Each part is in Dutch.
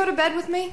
go to bed with me?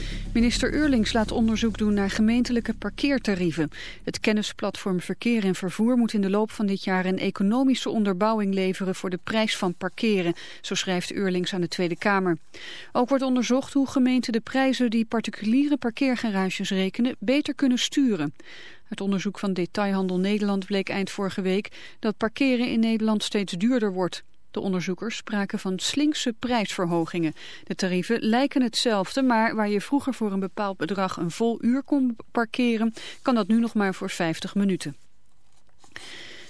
Minister Eurlings laat onderzoek doen naar gemeentelijke parkeertarieven. Het kennisplatform Verkeer en Vervoer moet in de loop van dit jaar een economische onderbouwing leveren voor de prijs van parkeren, zo schrijft Eurlings aan de Tweede Kamer. Ook wordt onderzocht hoe gemeenten de prijzen die particuliere parkeergarages rekenen beter kunnen sturen. Uit onderzoek van Detailhandel Nederland bleek eind vorige week dat parkeren in Nederland steeds duurder wordt. De onderzoekers spraken van slinkse prijsverhogingen. De tarieven lijken hetzelfde, maar waar je vroeger voor een bepaald bedrag een vol uur kon parkeren, kan dat nu nog maar voor 50 minuten.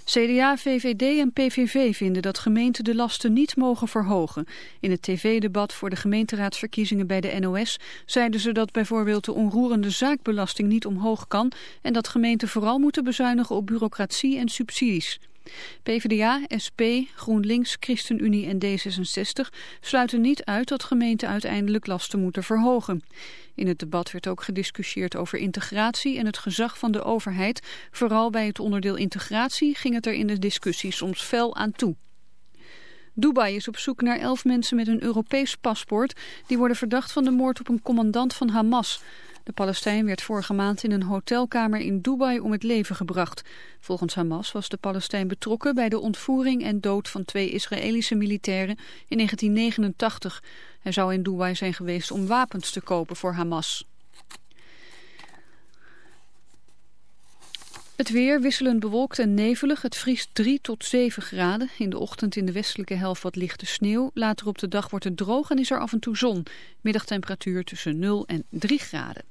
CDA, VVD en PVV vinden dat gemeenten de lasten niet mogen verhogen. In het tv-debat voor de gemeenteraadsverkiezingen bij de NOS zeiden ze dat bijvoorbeeld de onroerende zaakbelasting niet omhoog kan en dat gemeenten vooral moeten bezuinigen op bureaucratie en subsidies. PvdA, SP, GroenLinks, ChristenUnie en D66 sluiten niet uit dat gemeenten uiteindelijk lasten moeten verhogen. In het debat werd ook gediscussieerd over integratie en het gezag van de overheid. Vooral bij het onderdeel integratie ging het er in de discussie soms fel aan toe. Dubai is op zoek naar elf mensen met een Europees paspoort. Die worden verdacht van de moord op een commandant van Hamas. De Palestijn werd vorige maand in een hotelkamer in Dubai om het leven gebracht. Volgens Hamas was de Palestijn betrokken bij de ontvoering en dood van twee Israëlische militairen in 1989. Hij zou in Dubai zijn geweest om wapens te kopen voor Hamas. Het weer wisselend bewolkt en nevelig. Het vriest 3 tot 7 graden. In de ochtend in de westelijke helft wat lichte sneeuw. Later op de dag wordt het droog en is er af en toe zon. Middagtemperatuur tussen 0 en 3 graden.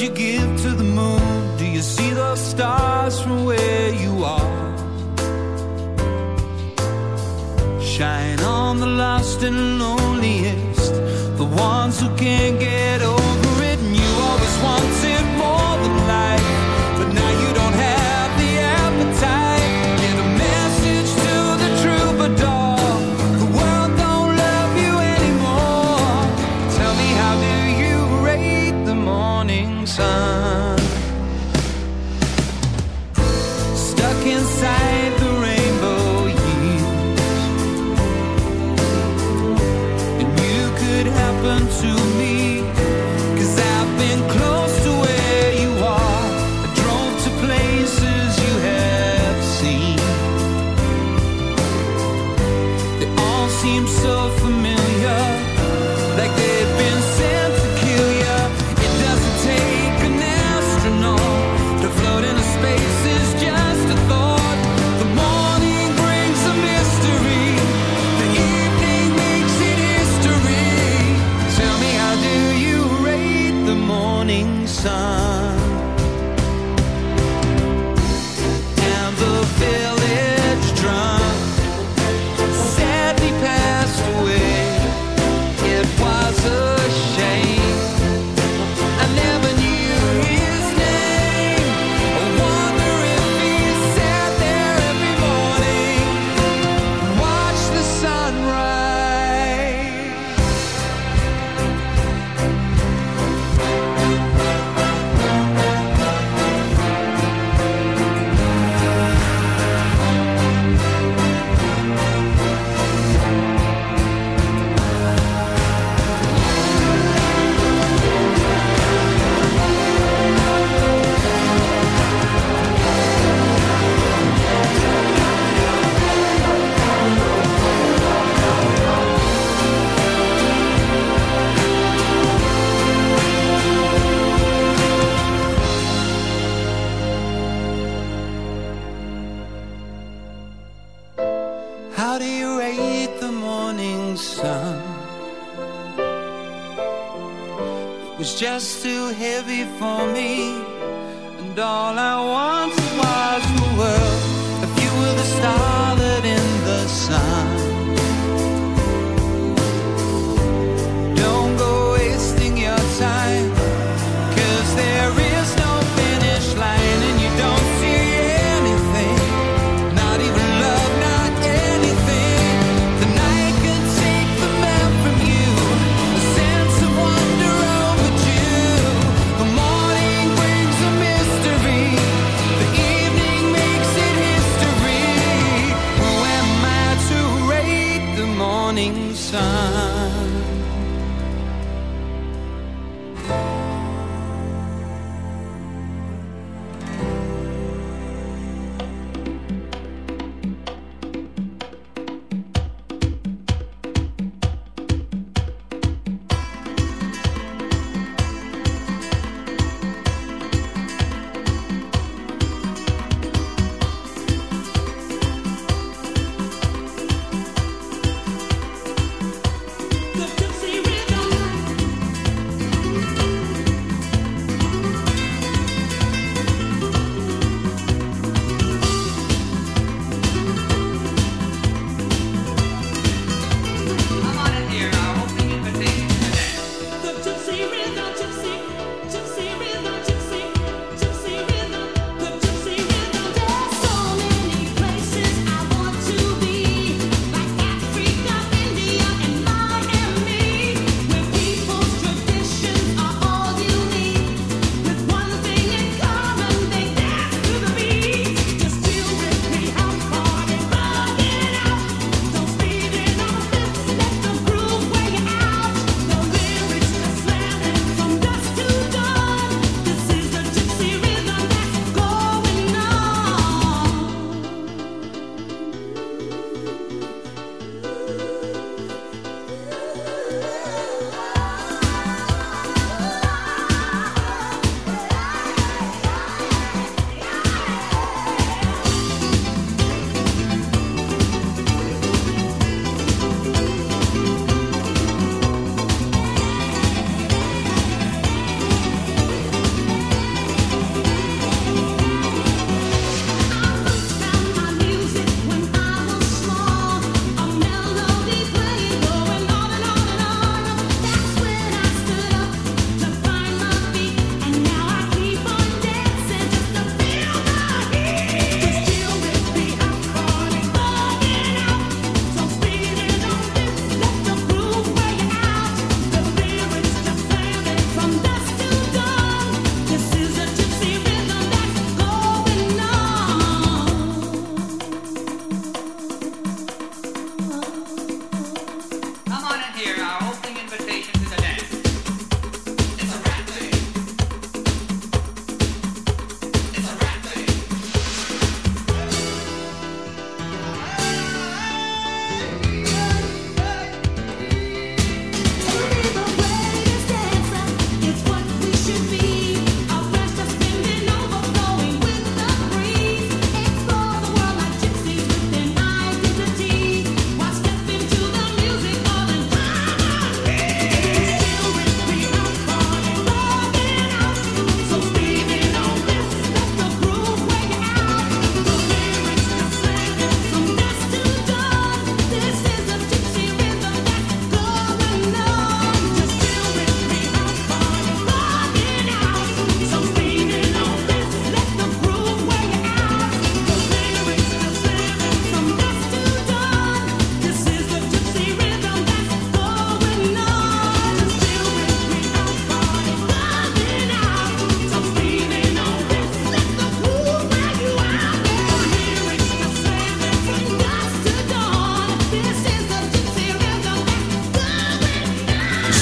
You give to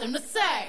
nothing to say.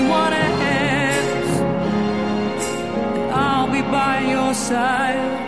在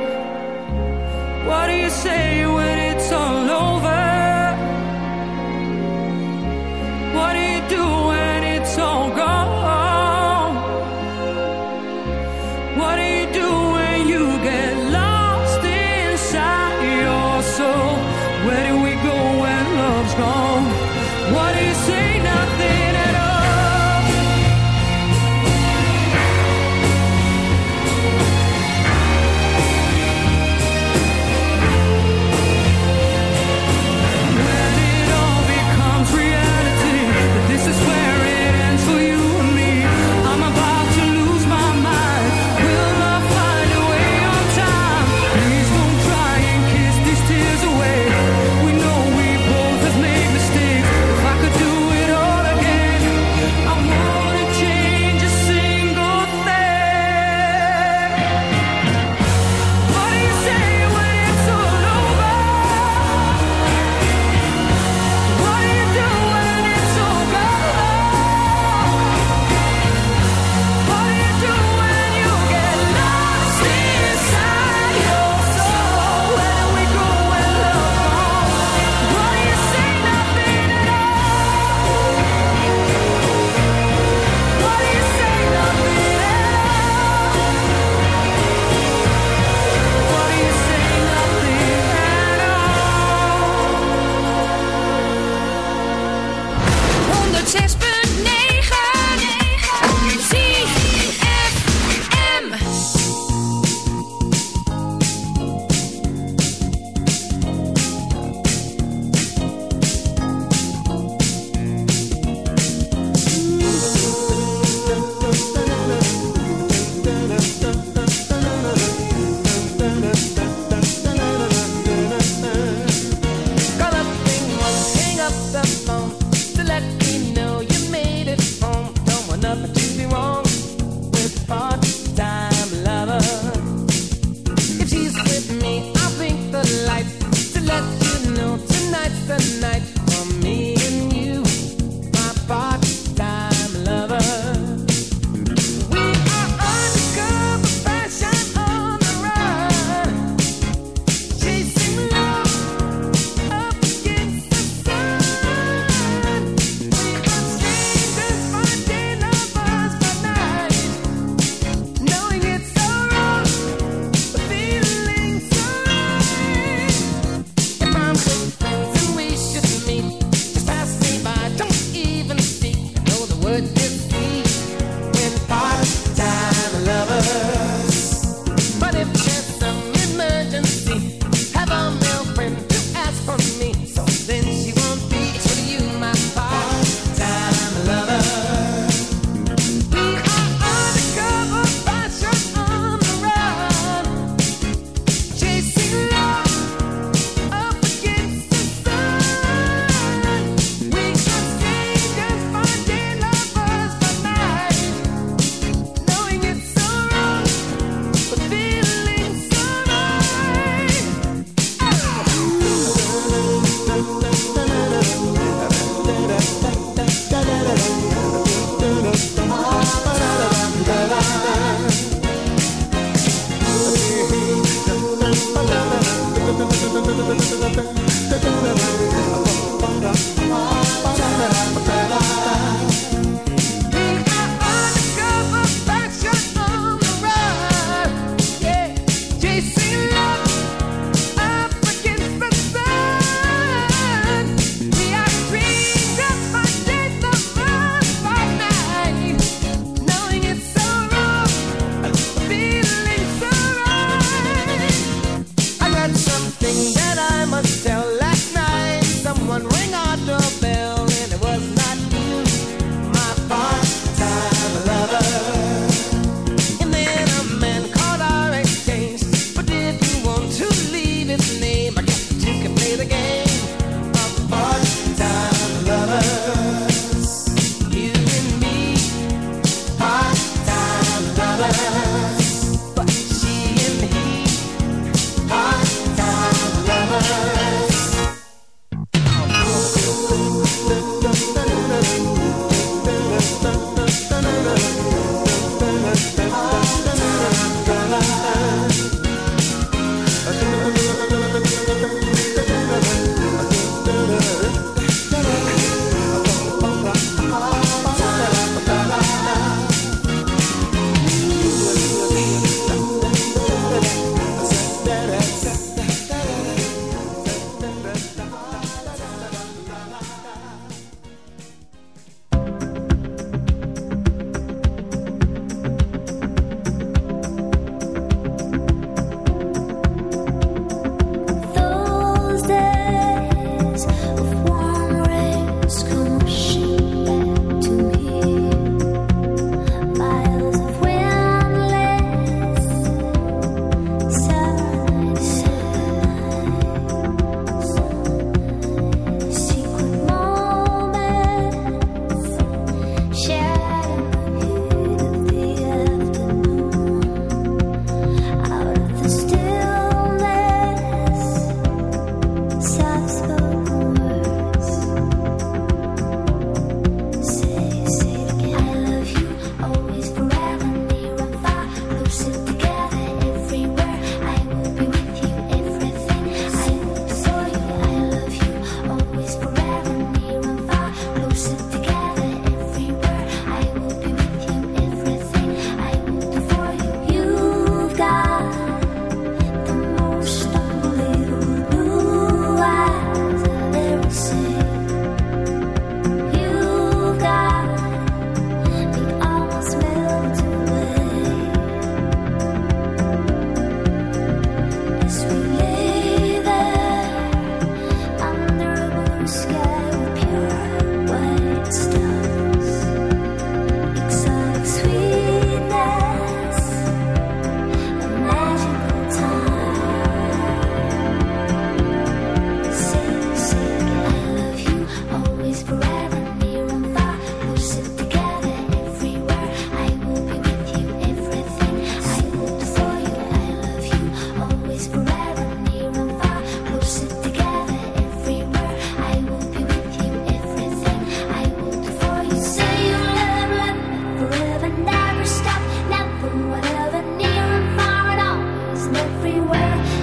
fire